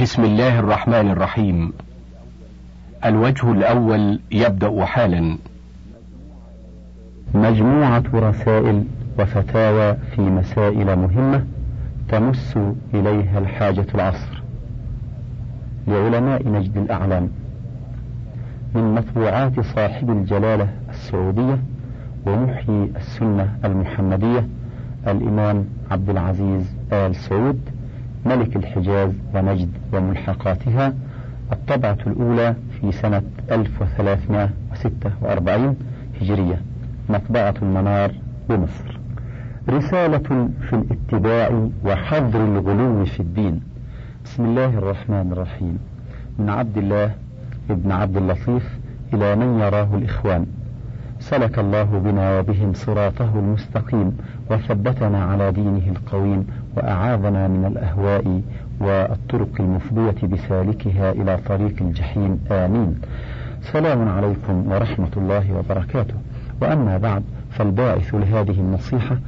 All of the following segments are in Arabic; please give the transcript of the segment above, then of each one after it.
بسم الله الرحمن الرحيم. الوجه الأول يبدأ حالا. مجموعة رسائل وفتاوى في مسائل مهمة تمس إليها الحاجة العصر. لعلماء نجد الأعلام. من مطبوعات صاحب الجلالة السعودية ومحيي السنة المحمدية الإمام عبد العزيز آل سعود ملك الحجاز ونجد وملحقاتها الطبعة الأولى في سنة 1346 هجرية مطبعة المنار بمصر. رسالة في الاتباع وحظر الغلو في الدين. بسم الله الرحمن الرحيم. من عبد الله ابن عبد اللطيف إلى من يراه الإخوان. سلك الله بنا وبهم صراطه المستقيم وثبتنا على دينه القويم وأعاذنا من الأهواء والطرق المفضية بسالكها إلى طريق الجحيم. آمين. سلام عليكم ورحمة الله وبركاته. وأما بعد فالباعث لهذه النصيحة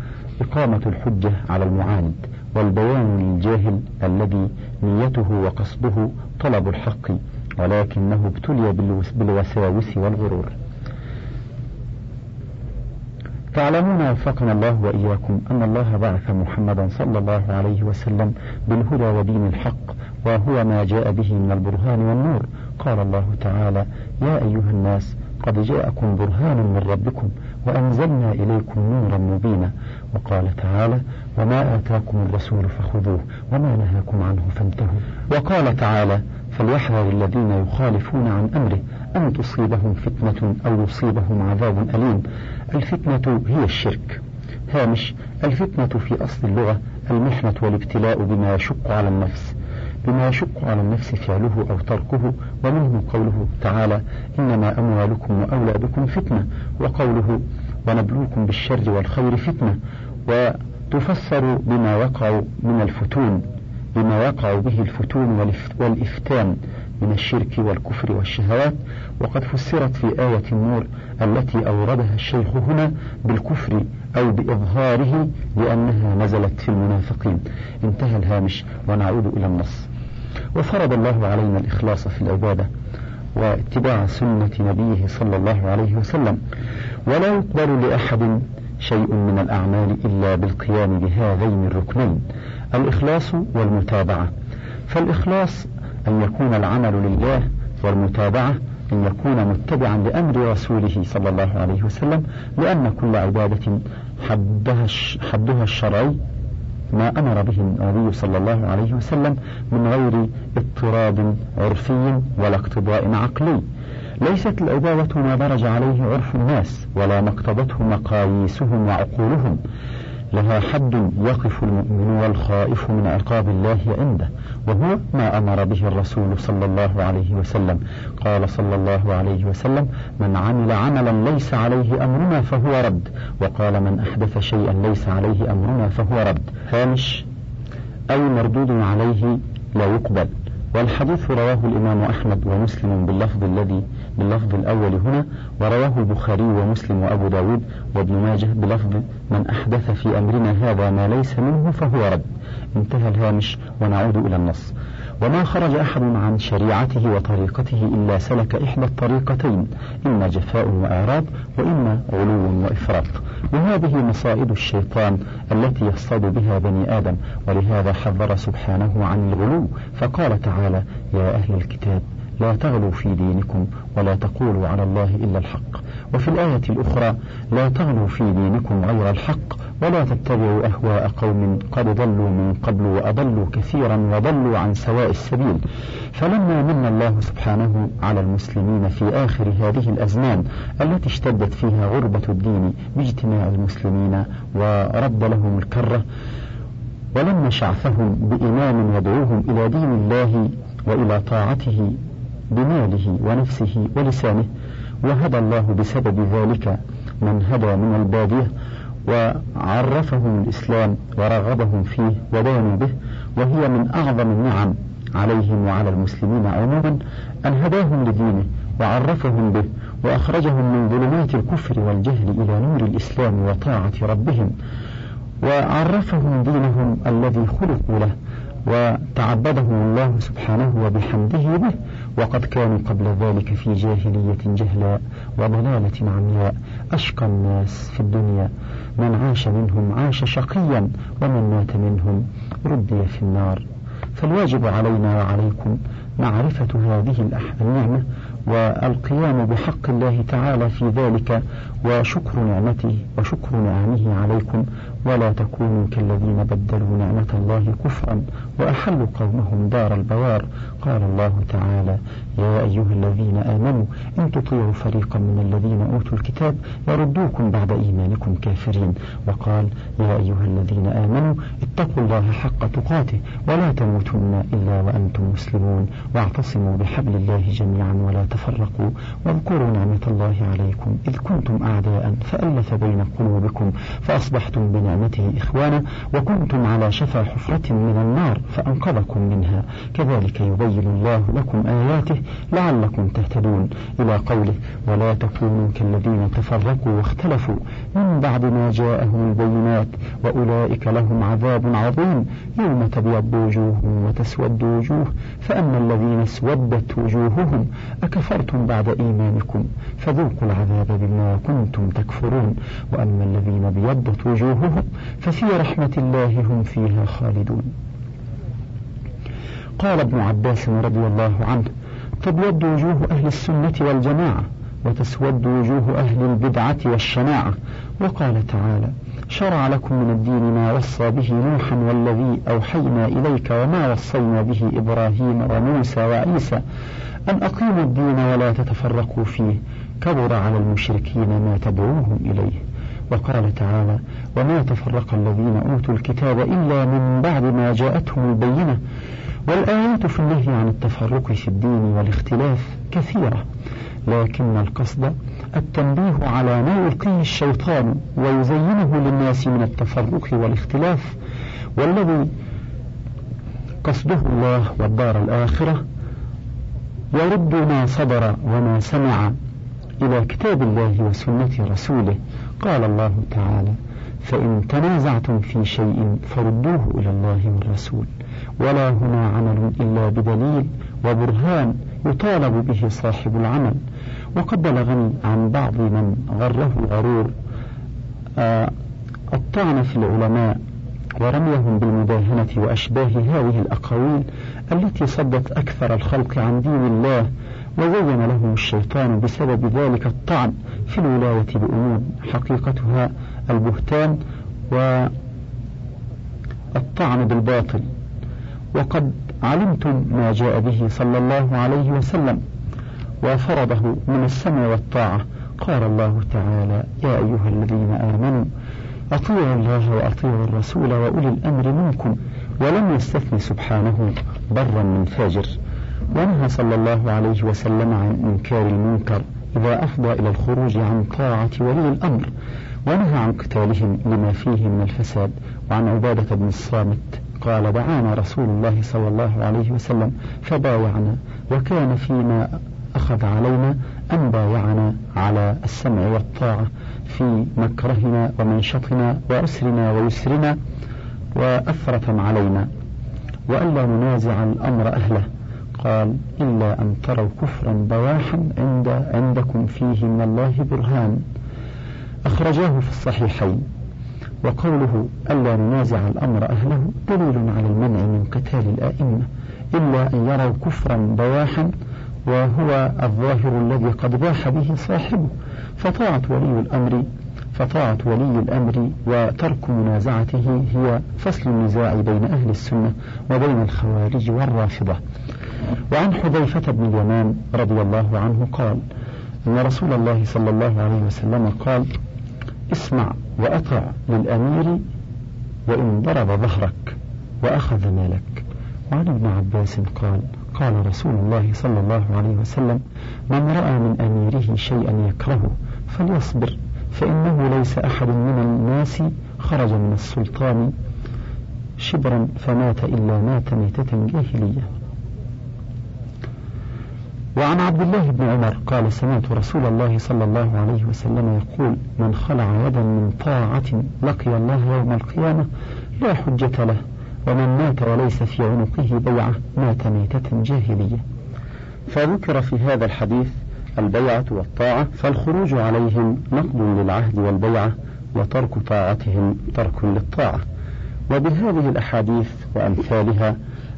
إقامة الحجة على المعاند والبيان للجاهل الذي نيته وقصده طلب الحق ولكنه ابتلي بالوساوس والغرور. تعلمون وفقنا الله وإياكم أن الله بعث محمدا صلى الله عليه وسلم بالهدى ودين الحق وهو ما جاء به من البرهان والنور. قال الله تعالى يا أيها الناس قد جاءكم برهان من ربكم وأنزلنا إليكم نورا مبينا. وقال تعالى وما آتاكم الرسول فخذوه وما نهاكم عنه فانتهوا. وقال تعالى فليحذر الذين يخالفون عن أمره أن تصيبهم فتنة أو يصيبهم عذاب أليم. الفتنة هي الشرك. هامش الفتنة في أصل اللغة المحنة والابتلاء بما يشق على النفس. بما يشق على النفس فعله أو تركه ومنه قوله تعالى إنما أموالكم وأولادكم فتنة وقوله ونبلوكم بالشر والخير فتنة. وتفسر بما يقع من الفتون بما يقع به الفتون والإفتان. من الشرك والكفر والشهوات وقد فسرت في آية النور التي أوردها الشيخ هنا بالكفر أو بإظهاره لأنها نزلت في المنافقين. انتهى الهامش ونعود إلى النص. وفرض الله علينا الإخلاص في العبادة واتباع سنة نبيه صلى الله عليه وسلم. ولا يقبل لأحد شيء من الأعمال إلا بالقيام بهذين الركنين الإخلاص والمتابعة. فالإخلاص أن يكون العمل لله والمتابعة أن يكون متبعا لأمر رسوله صلى الله عليه وسلم لأن كل عبادة حدها, حدها الشرعي ما أمر به النبي صلى الله عليه وسلم من غير اضطراد عرفي ولا اقتضاء عقلي. ليست العبادة ما درج عليه عرف الناس ولا ما اقتضته مقاييسهم وعقولهم. لها حد يقف المؤمن والخائف من عقاب الله عنده وهو ما أمر به الرسول صلى الله عليه وسلم. قال صلى الله عليه وسلم من عمل عملا ليس عليه أمرنا فهو رد وقال من أحدث شيئا ليس عليه أمرنا فهو رد هامش أي مردود عليه لا يقبل والحديث رواه الإمام أحمد ومسلم باللفظ الذي باللفظ الأول هنا ورواه البخاري ومسلم وأبو داود وابن ماجه بلفظ من أحدث في أمرنا هذا ما ليس منه فهو رد انتهى الهامش ونعود إلى النص. وما خرج أحد عن شريعته وطريقته إلا سلك إحدى الطريقتين إما جفاء وإعراض وإما غلو وإفراط وهذه مصائد الشيطان التي يصطاد بها بني آدم ولهذا حذر سبحانه عن الغلو فقال تعالى يا أهل الكتاب لا تغلوا في دينكم ولا تقولوا على الله إلا الحق. وفي الآية الأخرى لا تغلوا في دينكم غير الحق ولا تتبعوا أهواء قوم قد ضلوا من قبل وأضلوا كثيرا وضلوا عن سواء السبيل. فلما من الله سبحانه على المسلمين في آخر هذه الأزمان التي اشتدت فيها غربة الدين باجتماع المسلمين ورد لهم الكرة ولما شعثهم بإمام يدعوهم إلى دين الله وإلى طاعته بماله ونفسه ولسانه وهدى الله بسبب ذلك من هدى من البادية وعرفهم الإسلام ورغبهم فيه ودانوا به وهي من أعظم النعم عليهم وعلى المسلمين عموما أن هداهم لدينه وعرفهم به وأخرجهم من ظلمات الكفر والجهل إلى نور الإسلام وطاعة ربهم وعرفهم دينهم الذي خلقوا له وتعبدهم الله سبحانه وبحمده به وقد كانوا قبل ذلك في جاهلية جهلاء وضلالة عمياء. أشقى الناس في الدنيا. من عاش منهم عاش شقيا ومن مات منهم ردي في النار. فالواجب علينا وعليكم معرفة هذه النعمة والقيام بحق الله تعالى في ذلك وشكر نعمته وشكر نعمه عليكم ولا تكونوا كالذين بدلوا نعمة الله كفرا وأحلوا قومهم دار البوار. قال الله تعالى يا أيها الذين آمنوا إن تطيعوا فريقا من الذين أوتوا الكتاب يردوكم بعد إيمانكم كافرين. وقال يا أيها الذين آمنوا اتقوا الله حق تقاته ولا تموتن إلا وأنتم مسلمون. واعتصموا بحبل الله جميعا ولا تفرقوا. واذكروا نعمة الله عليكم إذ كنتم أعداء فألف بين قلوبكم فأصبحتم بنعمته إخوانا وكنتم على شفا حفرة من النار فأنقذكم منها. كذلك يبين الله لكم آياته لعلكم تهتدون. إلى قوله ولا تكونوا كالذين تفرقوا واختلفوا من بعد ما جاءهم البينات وأولئك لهم عذاب عظيم. يوم تبيض وجوه وتسود وجوه فأما الذين اسودت وجوههم أكفرتم بعد إيمانكم فذوقوا العذاب بما كنتم تكفرون وأما الذين ابيضت وجوههم ففي رحمة الله هم فيها خالدون. قال ابن عباس رضي الله عنه تبيض وجوه أهل السنة والجماعة وتسود وجوه أهل البدعة والشناعة. وقال تعالى شرع لكم من الدين ما وصى به نوحا والذي أوحينا إليك وما وصينا به إبراهيم وموسى وعيسى أن أقيموا الدين ولا تتفرقوا فيه. كبر على المشركين ما تدعوهم إليه. وقال تعالى وما تفرق الذين أوتوا الكتاب إلا من بعد ما جاءتهم البينة. والآيات في النهي عن التفرق في الدين والاختلاف كثيرة. لكن القصد التنبيه على ما يلقيه الشيطان ويزينه للناس من التفرق والاختلاف. والذي قصده الله والدار الآخرة يرد ما صدر وما سمع إلى كتاب الله وسنة رسوله. قال الله تعالى فإن تنازعتم في شيء فردوه إلى الله والرسول ولا هنا عمل إلا بدليل وبرهان يطالب به صاحب العمل. وقد بلغني عن بعض من غره غرور آه الطعن في العلماء ورميهم بالمداهنة وأشباه هذه الأقاويل التي صدت أكثر الخلق عن دين الله وزين لهم الشيطان بسبب ذلك الطعن في الولاية بأمور حقيقتها البهتان والطعن بالباطل. وقد علمتم ما جاء به صلى الله عليه وسلم وفرضه من السمع والطاعة. قال الله تعالى يا أيها الذين آمنوا أطيعوا الله وأطيعوا الرسول وأولي الأمر منكم ولم يستثن سبحانه برا من فاجر. ونهى صلى الله عليه وسلم عن إنكار المنكر إذا أفضى إلى الخروج عن طاعة ولي الأمر ونهى عن قتالهم لما فيه من الفساد وعن عبادة بن الصامت قال دعانا رسول الله صلى الله عليه وسلم فبايعنا وكان فيما أخذ علينا أن بايعنا على السمع والطاعة في مكرهنا ومنشطنا وأسرنا ويسرنا وأثرة علينا وألا ننازع الأمر أهله قال إلا أن تروا كفرا بواحا عند عندكم فيه من الله برهان. أخرجاه في الصحيحين. وقوله ألا ننازع الأمر أهله دليل على المنع من قتال الآئمة. إلا أن يروا كفرا بواحا وهو الظاهر الذي قد باح به صاحبه. فطاعة ولي الأمر فطاعة ولي الأمر وترك منازعته هي فصل النزاع بين أهل السنة وبين الخوارج والرافضة. وعن حذيفة بن اليمان رضي الله عنه قال أن رسول الله صلى الله عليه وسلم قال اسمع وأطع للأمير وإن ضرب ظهرك وأخذ مالك. وعن ابن عباس قال قال رسول الله صلى الله عليه وسلم من رأى من أميره شيئا يكرهه فليصبر فإنه ليس أحد من الناس خرج من السلطان شبرا فمات إلا مات ميتة جاهلية. وعن عبد الله بن عمر قال سمعت رسول الله صلى الله عليه وسلم يقول من خلع يدا من طاعة لقي الله يوم القيامة لا حجة له ومن مات وليس في عنقه بيعة مات ميتة جاهلية. فذكر في هذا الحديث البيعة والطاعة فالخروج عليهم نقض للعهد والبيعة وترك طاعتهم ترك للطاعة. وبهذه الأحاديث وأمثالها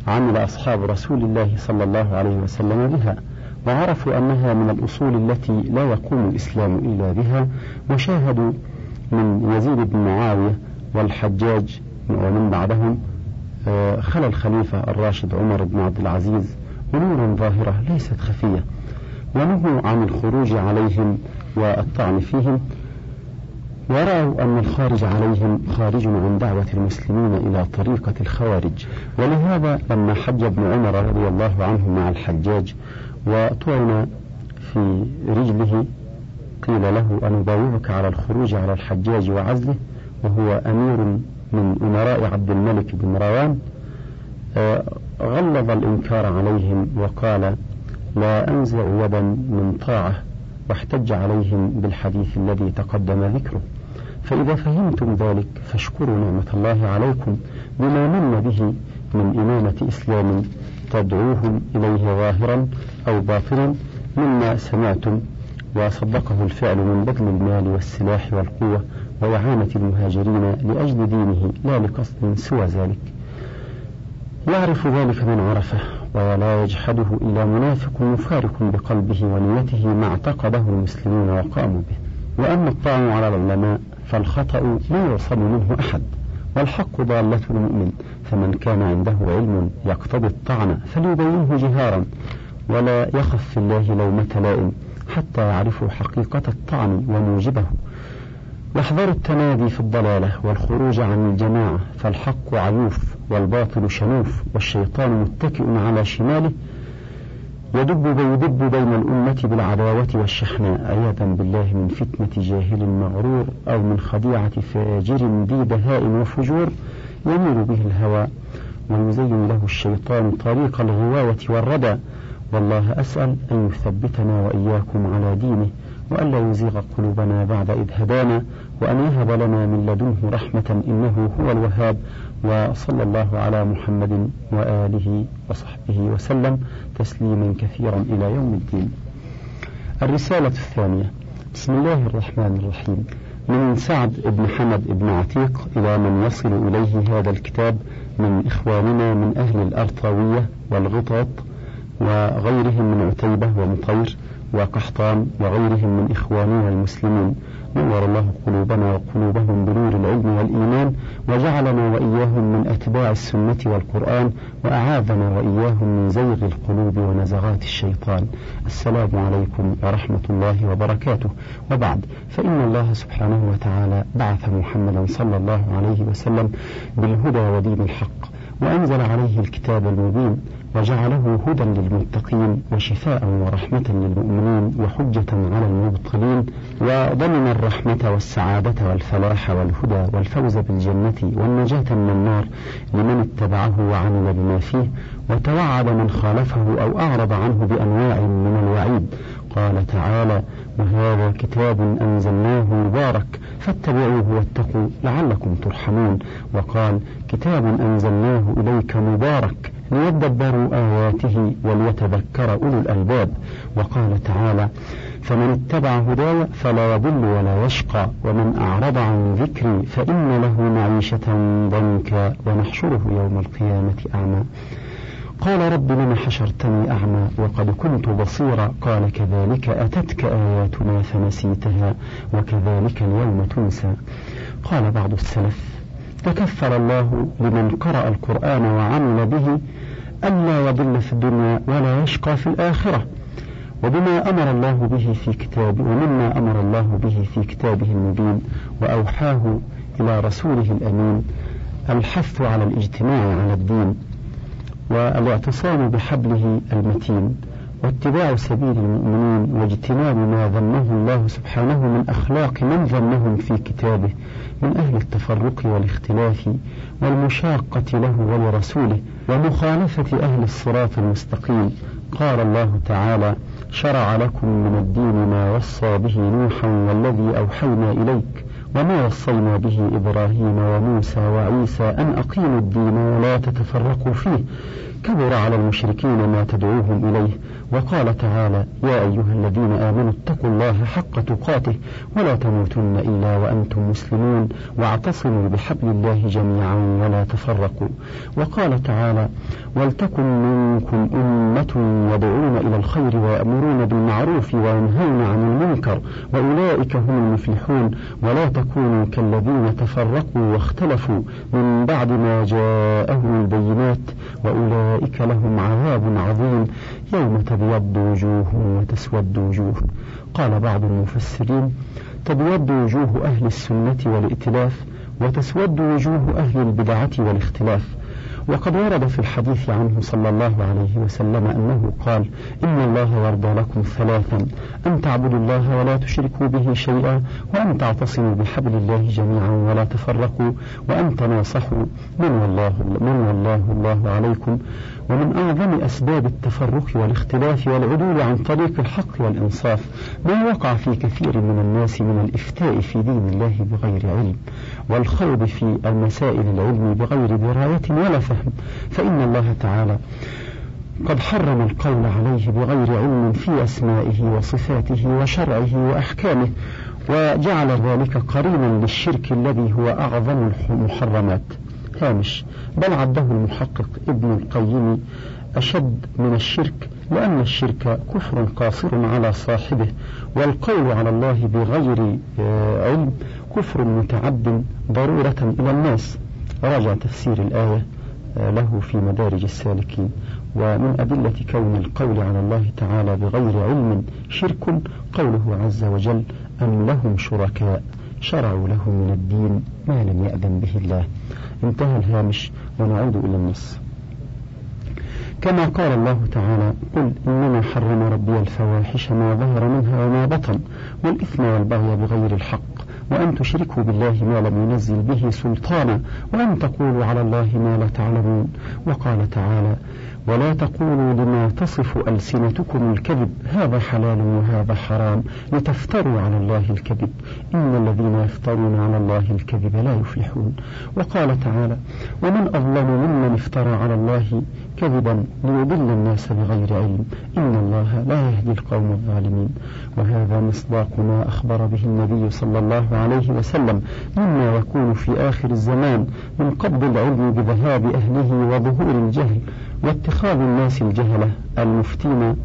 عمل أصحاب رسول الله صلى الله عليه وسلم بها. وعرفوا أنها من الأصول التي لا يقوم الإسلام إلا بها وشاهدوا من يزيد بن معاوية والحجاج ومن بعدهم آه، خلى الخليفة الراشد عمر بن عبد العزيز أمورا ظاهرة ليست خفية ونهوا عن الخروج عليهم والطعن فيهم ورأوا أن الخارج عليهم خارج عن دعوة المسلمين إلى طريقة الخوارج. ولهذا لما حج ابن عمر رضي الله عنه مع الحجاج وطعن في رجله قيل له أن أبايعك على الخروج على الحجاج وعزله وهو أمير من أمراء عبد الملك بن مروان آه، غلظ الإنكار عليهم وقال لا أنزع يدا من طاعة واحتج عليهم بالحديث الذي تقدم ذكره. فإذا فهمتم ذلك فاشكروا نعمة الله عليكم بما من به من إمامة إسلام تدعوهم إليه ظاهرا أو باطنا مما سمعتم وصدقه الفعل من بذل المال والسلاح والقوة وإعانة المهاجرين لأجل دينه لا لقصد سوى ذلك. يعرف ذلك من عرفه ولا يجحده إلا منافق مفارق بقلبه ونيته ما اعتقده المسلمون وقاموا به. وأما الطعن على العلماء فالخطأ لا يعصم منه أحد. والحق ضالة المؤمن فمن كان عنده علم يقتضي الطعن فليبينه جهارا ولا يخف في الله لومة لائم حتى يعرفوا حقيقة الطعن وموجبه. واحذروا التنادي في الضلالة والخروج عن الجماعة فالحق عيوف والباطل شنوف والشيطان متكئ على شماله يدب ويدب بين الأمة بالعداوة والشحناء عياذا بالله من فتنة جاهل مغرور أو من خديعة فاجر ذي دهاء وفجور يميل به الهوى. ويزين له الشيطان طريق الغواية والردى. والله أسأل أن يثبتنا وإياكم على دينه وأن لا يزيغ قلوبنا بعد إذ هدانا وأن يهب لنا من لدنه رحمة إنه هو الوهاب. وصلى الله على محمد وآله وصحبه وسلم تسليما كثيرا إلى يوم الدين. الرسالة الثانية. بسم الله الرحمن الرحيم. من سعد بن حمد بن عتيق إلى من يصل إليه هذا الكتاب من إخواننا من أهل الأرطاوية والغطاط وغيرهم من عتيبة ومطير وقحطان وغيرهم من إخواننا المسلمين. نور الله قلوبنا وقلوبهم بنور العلم والإيمان وجعلنا وإياهم من أتباع السنة والقرآن وأعاذنا وإياهم من زيغ القلوب ونزغات الشيطان. السلام عليكم ورحمة الله وبركاته. وبعد فإن الله سبحانه وتعالى بعث محمدا صلى الله عليه وسلم بالهدى ودين الحق وأنزل عليه الكتاب المبين. وجعله هدى للمتقين وشفاء ورحمة للمؤمنين وحجة على المبطلين وضمن الرحمة والسعادة والفلاح والهدى والفوز بالجنة والنجاة من النار لمن اتبعه وعمل بما فيه وتوعد من خالفه أو أعرض عنه بأنواع من الوعيد. قال تعالى وهذا كتاب أنزلناه مبارك فاتبعوه واتقوا لعلكم ترحمون وقال كتاب أنزلناه إليك مبارك ليدبروا آياته وليتذكر أولو الألباب. وقال تعالى فمن اتبع هداي فلا يضل ولا يشقى ومن أعرض عن ذكري فإن له معيشة ضنكا ونحشره يوم القيامة أعمى. قال رب لم حشرتني أعمى وقد كنت بصيرا. قال كذلك أتتك آياتنا فنسيتها وكذلك اليوم تنسى. قال بعض السلف تكفل الله لمن قرأ القرآن وعمل به ألا يضل في الدنيا ولا يشقى في الآخرة. وبما أمر الله به في كتابه ومما أمر الله به في كتابه المبين وأوحاه إلى رسوله الأمين الحث على الاجتماع على الدين والإعتصام بحبله المتين. واتباع سبيل المؤمنين واجتناب ما ذمه الله سبحانه من أخلاق من ذمهم في كتابه من أهل التفرق والاختلاف والمشاقة له ولرسوله ومخالفة أهل الصراط المستقيم. قال الله تعالى شرع لكم من الدين ما وصى به نوحا والذي أوحينا إليك وما وصينا به إبراهيم وموسى وعيسى أن أقيموا الدين ولا تتفرقوا فيه كبر على المشركين ما تدعوهم إليه وقال تعالى يا أيها الذين آمنوا اتقوا الله حق تقاته ولا تموتن إلا وأنتم مسلمون واعتصموا بحبل الله جميعا ولا تفرقوا. وقال تعالى ولتكن منكم أمة يدعون إلى الخير ويأمرون بالمعروف وينهون عن المنكر وأولئك هم المفلحون. ولا تكونوا كالذين تفرقوا واختلفوا من بعد ما جاءهم البينات وأولئك لهم عذاب عظيم يوم تبيض وجوه وتسود وجوه. قال بعض المفسرين تبيض وجوه أهل السنة والائتلاف وتسود وجوه أهل البدعة والاختلاف. وقد ورد في الحديث عنه صلى الله عليه وسلم أنه قال إن الله يرضى لكم ثلاثا أن تعبدوا الله ولا تشركوا به شيئا وأن تعتصموا بحبل الله جميعا ولا تفرقوا وأن تناصحوا من والله من والله الله عليكم. ومن أعظم أسباب التفرق والاختلاف والعدول عن طريق الحق والإنصاف ما وقع في كثير من الناس من الإفتاء في دين الله بغير علم والخوض في المسائل العلم بغير دراية ولا فهم. فإن الله تعالى قد حرم القول عليه بغير علم في أسمائه وصفاته وشرعه وأحكامه وجعل ذلك قرينا للشرك الذي هو أعظم المحرمات هامش بل عده المحقق ابن القيم أشد من الشرك لأن الشرك كفر قاصر على صاحبه والقول على الله بغير آه، علم كفر متعد ضرورة إلى الناس. راجع تفسير الآية آه، له في مدارج السالكين. ومن أدلة كون القول على الله تعالى بغير علم شرك قوله عز وجل أم لهم شركاء شرعوا له من الدين ما لم يأذن به الله. انتهى الهامش ونعود إلى النص. كما قال الله تعالى قل إنما حرم ربي الفواحش ما ظهر منها وما بطن والإثم والبغي بغير الحق. وأن تشركوا بالله ما لم ينزل به سلطانا وأن تقولوا على الله ما لا تعلمون. وقال تعالى ولا تقولوا لما تصف ألسنتكم الكذب هذا حلال وهذا حرام لتفتروا على الله الكذب. إن الذين يفترون على الله الكذب لا يفلحون. وقال تعالى ومن أظلم ممن افترى على الله كذبا ليضل الناس بغير علم. إن الله لا يهدي القوم الظالمين. وهذا مصداق ما أخبر به النبي صلى الله عليه وسلم مما يكون في آخر الزمان من قبض العلم بذهاب أهله وظهور الجهل واتخاذ الناس الجهلة المفتين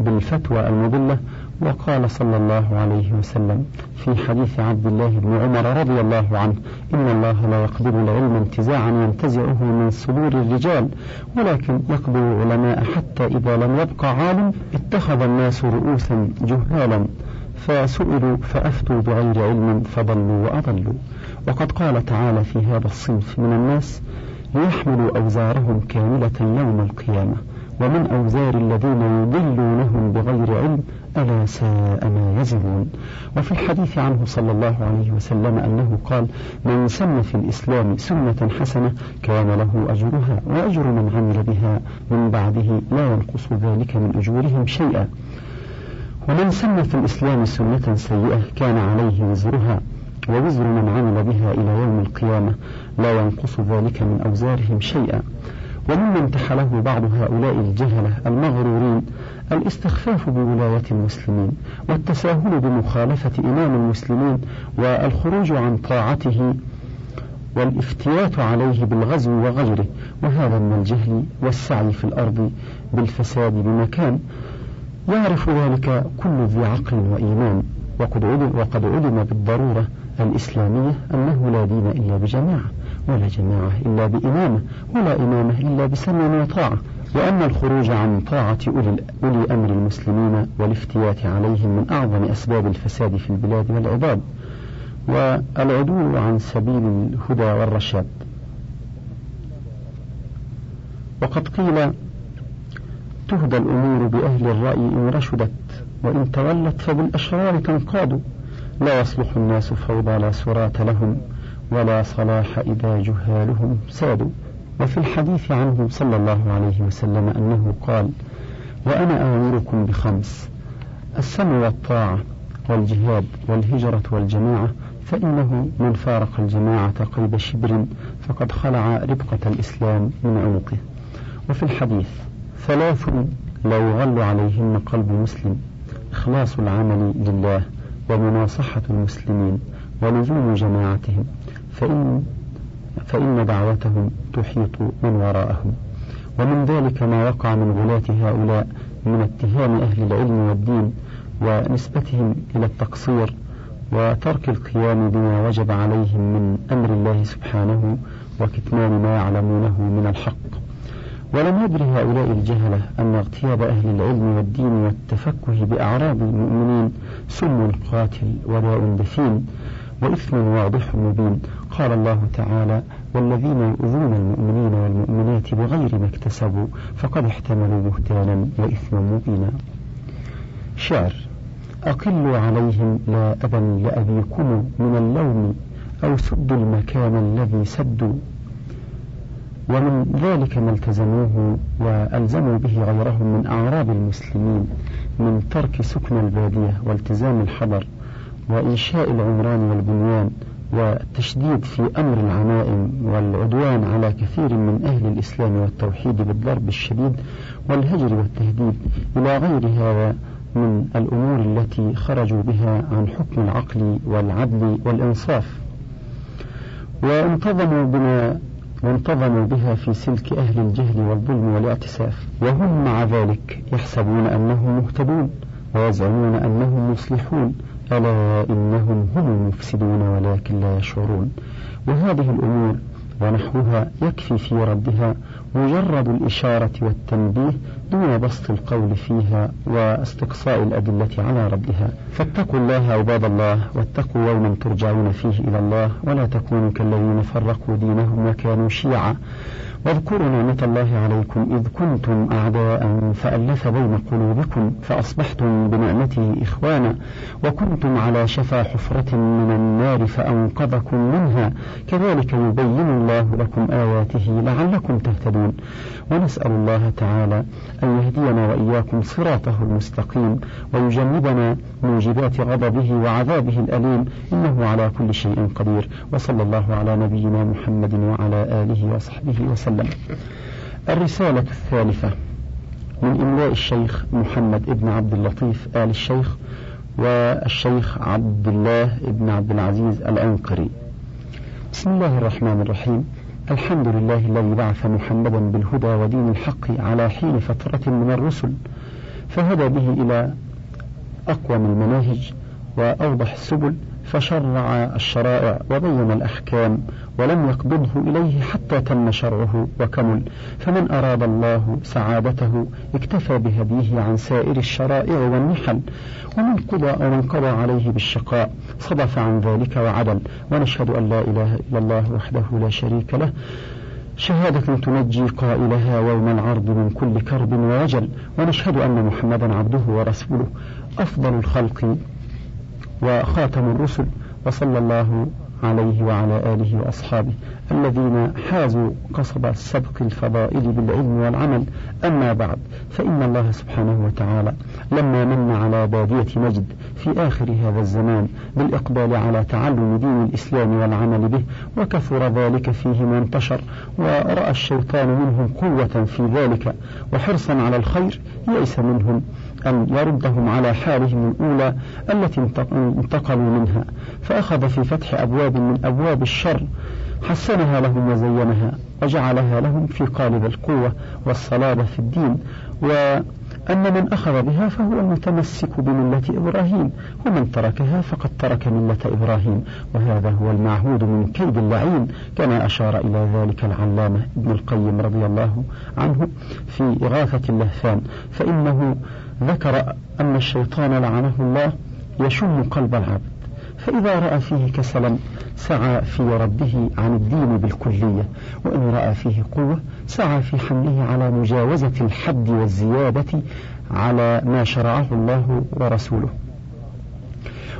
بالفتوى المضلة وقال صلى الله عليه وسلم في حديث عبد الله بن عمر رضي الله عنه إن الله لا يقبل العلم انتزاعا ينتزعه من صدور الرجال ولكن يقبل العلماء حتى إذا لم يبقى عالم اتخذ الناس رؤوسا جهالا فسئلوا فأفتوا بغير علم فضلوا وأضلوا. وقد قال تعالى في هذا الصنف من الناس ليحملوا أوزارهم كاملة يوم القيامة ومن أوزار الذين يضلونهم بغير علم ألا ساء ما يزرون وفي الحديث عنه صلى الله عليه وسلم أنه قال من سن في الإسلام سنة حسنة كان له أجرها وأجر من عمل بها من بعده لا ينقص ذلك من أجورهم شيئا. ومن سن في الإسلام سنة سيئة كان عليه وزرها ووزر من عمل بها إلى يوم القيامة لا ينقص ذلك من أوزارهم شيئا. وممن تحله بعض هؤلاء الجهلة المغرورين الاستخفاف بولاية المسلمين والتساهل بمخالفة إمام المسلمين والخروج عن طاعته والافتيات عليه بالغزو وغيره وهذا من الجهل والسعي في الأرض بالفساد بمكان يعرف ذلك كل ذي عقل وإيمان وقد علم, وقد علم بالضرورة الإسلامية أنه لا دين إلا بجماعة ولا جماعة إلا بإمامة ولا إمامة إلا بسمع وطاعة وأن الخروج عن طاعة أولي, أمر المسلمين والافتيات عليهم من أعظم أسباب الفساد في البلاد والعباد والعدول عن سبيل الهدى والرشاد. وقد قيل تهدى الأمور بأهل الرأي إن رشدت وإن تولت فبالأشرار تنقاد. لا يصلح الناس فوضى لا سرات لهم ولا صلاح إذا جهالهم سادوا. وفي الحديث عنه صلى الله عليه وسلم أنه قال وأنا آمركم بخمس السمع والطاعة والجهاد والهجرة والجماعة فإنه من فارق الجماعة قيد شبر فقد خلع ربقة الإسلام من عنقه. وفي الحديث ثلاث لا يغل عليهن قلب مسلم إخلاص العمل لله ومناصحة المسلمين ولزوم جماعتهم فإن فإن دعوتهم تحيط من وراءهم. ومن ذلك ما وقع من غلاة هؤلاء من اتهام أهل العلم والدين ونسبتهم إلى التقصير وترك القيام بما وجب عليهم من أمر الله سبحانه وكتمان ما يعلمونه من الحق. ولم يدر هؤلاء الجهلة أن اغتياب أهل العلم والدين والتفكه بأعراض المؤمنين سم قاتل وداء دفين وإثم واضح مبين. قال الله تعالى والذين يؤذون المؤمنين والمؤمنات بغير ما اكتسبوا فقد احتملوا بهتانا وإثما مبينا. شعر أقلوا عليهم لا أبا لأبيكم من اللوم أو سدوا المكان الذي سدوا. ومن ذلك ما التزموه وألزموا به غيرهم من أعراب المسلمين من ترك سكن البادية والتزام الحضر وإنشاء العمران والبنيان والتشديد في أمر العمائم والعدوان على كثير من أهل الإسلام والتوحيد بالضرب الشديد والهجر والتهديد إلى غير هذا من الأمور التي خرجوا بها عن حكم العقل والعدل والإنصاف. وانتظموا بما وانتظموا بها في سلك أهل الجهل والظلم والاعتساف. وهم مع ذلك يحسبون أنهم مهتدون ويزعمون أنهم مصلحون ألا إنهم هم المفسدون ولكن لا يشعرون. وهذه الأمور ونحوها يكفي في ردها مجرد الإشارة والتنبيه دون بسط القول فيها واستقصاء الأدلة على ردها فاتقوا الله عباد الله واتقوا يوما ترجعون فيه إلى الله ولا تكونوا كالذين فرقوا دينهم وكانوا شيعا. واذكروا نعمة الله عليكم إذ كنتم أعداء فألف بين قلوبكم فأصبحتم بنعمته إخوانا وكنتم على شفا حفرة من النار فأنقذكم منها. كذلك يبين الله لكم آياته لعلكم تهتدون. ونسأل الله تعالى أن يهدينا وإياكم صراطه المستقيم ويجنبنا موجبات غضبه وعذابه الأليم إنه على كل شيء قدير وصلى الله على نبينا محمد وعلى آله وصحبه وسلم. الرسالة الثالثة من إملاء الشيخ محمد ابن عبد اللطيف آل الشيخ والشيخ عبد الله ابن عبد العزيز العنقري بسم الله الرحمن الرحيم. الحمد لله الذي بعث محمدا بالهدى ودين الحق على حين فترة من الرسل فهدى به إلى أقوم المناهج وأوضح السبل فشرع الشرائع وبين الأحكام ولم يقبضه إليه حتى تم شرعه وكمل. فمن أراد الله سعادته اكتفى بهديه عن سائر الشرائع والنحل. ومن قضى ومن قضى عليه بالشقاء صدف عن ذلك وعدل. ونشهد أن لا إله إلا الله وحده لا شريك له. شهادة تنجي قائلها يوم العرض من كل كرب ووجل ونشهد أن محمدا عبده ورسوله. أفضل الخلق وخاتم الرسل وصلى الله عليه وعلى آله وأصحابه الذين حازوا قصب السبق الفضائل بالعلم والعمل. أما بعد فإن الله سبحانه وتعالى لما من على بادية نجد في آخر هذا الزمان بالإقبال على تعلم دين الإسلام والعمل به وكثر ذلك فيهم وانتشر ورأى الشيطان منهم قوة في ذلك وحرصا على الخير يئس منهم. أن يردهم على حالهم الأولى التي انتقلوا منها فأخذ في فتح أبواب من أبواب الشر حسنها لهم وزينها وجعلها لهم في قالب القوة والصلابة في الدين وأن من أخذ بها فهو المتمسك بملة إبراهيم ومن تركها فقد ترك ملة إبراهيم وهذا هو المعهود من كيد اللعين كما أشار إلى ذلك العلامة ابن القيم رضي الله عنه في إغاثة اللهفان فإنه ذكر أن الشيطان لعنه الله يشم قلب العبد فإذا رأى فيه كسلا سعى في رده عن الدين بالكلية وإن رأى فيه قوة سعى في حمله على مجاوزة الحد والزيادة على ما شرعه الله ورسوله.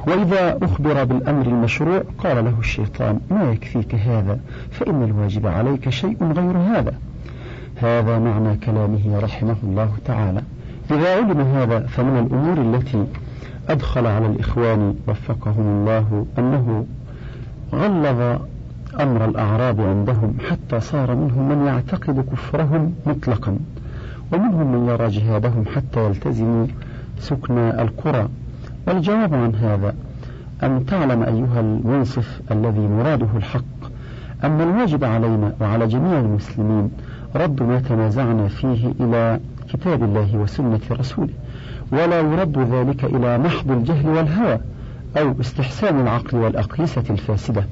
وإذا أخبر بالأمر المشروع قال له الشيطان ما يكفيك هذا؟ فإن الواجب عليك شيء غير هذا. هذا معنى كلامه رحمه الله تعالى. إذا علم هذا فمن الأمور التي أدخل على الإخوان وفقهم الله أنه غلظ أمر الأعراب عندهم حتى صار منهم من يعتقد كفرهم مطلقا ومنهم من يرى جهادهم حتى يلتزموا سكن القرى. والجواب عن هذا أن تعلم أيها المنصف الذي مراده الحق أن الواجب علينا وعلى جميع المسلمين رد ما تنازعنا فيه إلى كتاب الله وسنة رسوله. ولا يرد ذلك إلى محض الجهل والهوى أو استحسان العقل والأقيسة الفاسدة.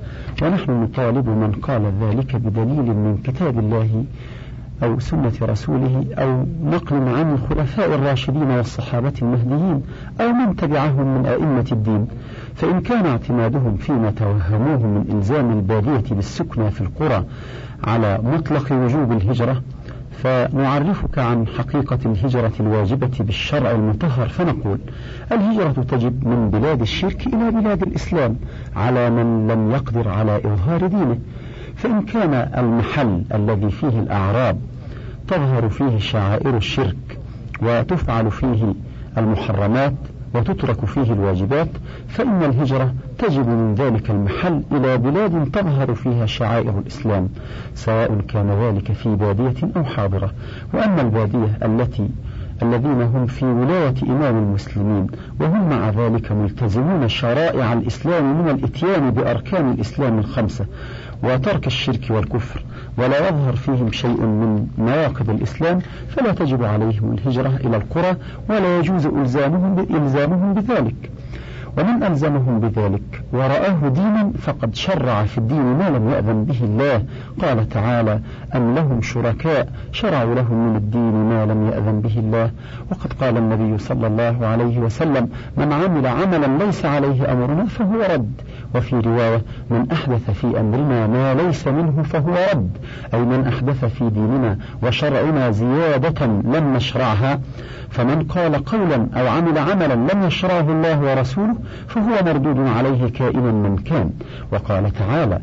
ونحن نطالب من قال ذلك بدليل من كتاب الله أو سنة رسوله أو نقل عن الخلفاء الراشدين والصحابة المهديين أو من تبعهم من أئمة الدين. فإن كان اعتمادهم فيما توهموه من إلزام البادية بالسكنى في القرى على مطلق وجوب الهجرة فنعرفك عن حقيقة الهجرة الواجبة بالشرع المطهر فنقول الهجرة تجب من بلاد الشرك إلى بلاد الإسلام على من لم يقدر على إظهار دينه. فإن كان المحل الذي فيه الأعراب تظهر فيه شعائر الشرك وتفعل فيه المحرمات وتترك فيه الواجبات فإن الهجرة تجب من ذلك المحل إلى بلاد تظهر فيها شعائر الإسلام سواء كان ذلك في بادية أو حاضرة. وأما البادية التي الذين هم في ولاية إمام المسلمين وهم مع ذلك ملتزمون شرائع الإسلام من الإتيان بأركان الإسلام الخمسة وترك الشرك والكفر ولا يظهر فيهم شيء من نواقض الإسلام فلا تجب عليهم الهجرة إلى القرى ولا يجوز إلزامهم بإلزامهم بذلك. ومن ألزمهم بذلك ورآه دينا فقد شرع في الدين ما لم يأذن به الله. قال تعالى أم لهم شركاء شرعوا لهم من الدين ما لم يأذن به الله. وقد قال النبي صلى الله عليه وسلم من عمل عملا ليس عليه أمرنا فهو رد. وفي رواية من أحدث في أمرنا ما ليس منه فهو رد. أي من أحدث في ديننا وشرعنا زيادة لم نشرعها فمن قال قولا أو عمل عملا لم يشرعه الله ورسوله فهو مردود عليه كائنا من كان. وقال تعالى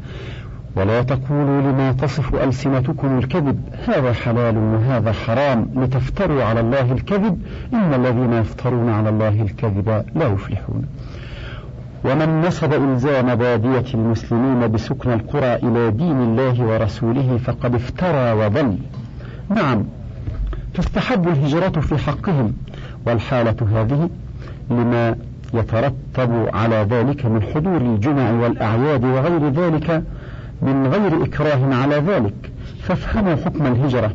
ولا تقولوا لما تصف ألسنتكم الكذب هذا حلال وهذا حرام لتفتروا على الله الكذب. إن الذين يفترون على الله الكذب لا يفلحون. ومن نسب إلزام بادية المسلمين بسكن القرى إلى دين الله ورسوله فقد افترى وضل. نعم تستحب الهجرة في حقهم. والحالة هذه لما يترتب على ذلك من حضور الجمع والأعياد وغير ذلك من غير إكراه على ذلك. فافهموا حكم الهجرة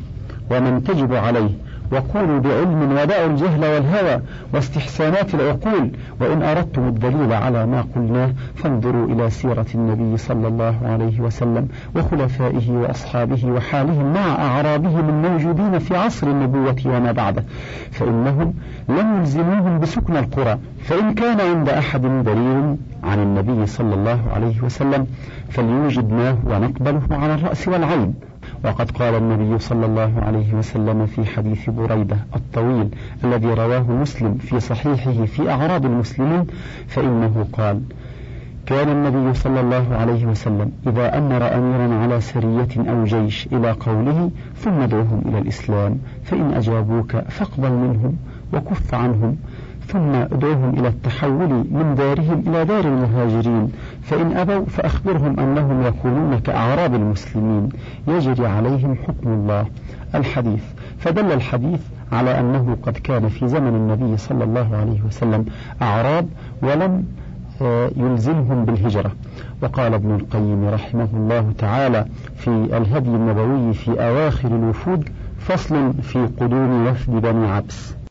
ومن تجب عليه. وقولوا بعلم ودعوا الجهل والهوى واستحسانات العقول وإن أردتم الدليل على ما قلناه فانظروا إلى سيرة النبي صلى الله عليه وسلم وخلفائه وأصحابه وحالهم مع أعرابهم الموجودين في عصر النبوة وما بعده فإنهم لم يلزموهم بسكن القرى. فإن كان عند أحد دليل عن النبي صلى الله عليه وسلم فليوجدناه ونقبله على الرأس والعين. وقد قال النبي صلى الله عليه وسلم في حديث بريدة الطويل الذي رواه مسلم في صحيحه في أعراض المسلمين فإنه قال كان النبي صلى الله عليه وسلم إذا أمر أميرا على سرية أو جيش إلى قوله ثم ادعوهم إلى الإسلام فإن أجابوك فاقبل منهم وكف عنهم ثم ادعوهم إلى التحول من دارهم إلى دار المهاجرين. فإن أبوا فأخبرهم أنهم يكونون كأعراب المسلمين. يجري عليهم حكم الله. الحديث. فدل الحديث على أنه قد كان في زمن النبي صلى الله عليه وسلم أعراب ولم آه، يلزمهم بالهجرة. وقال ابن القيم رحمه الله تعالى في الهدي النبوي في أواخر الوفود فصل في قدوم وفد بني عبس.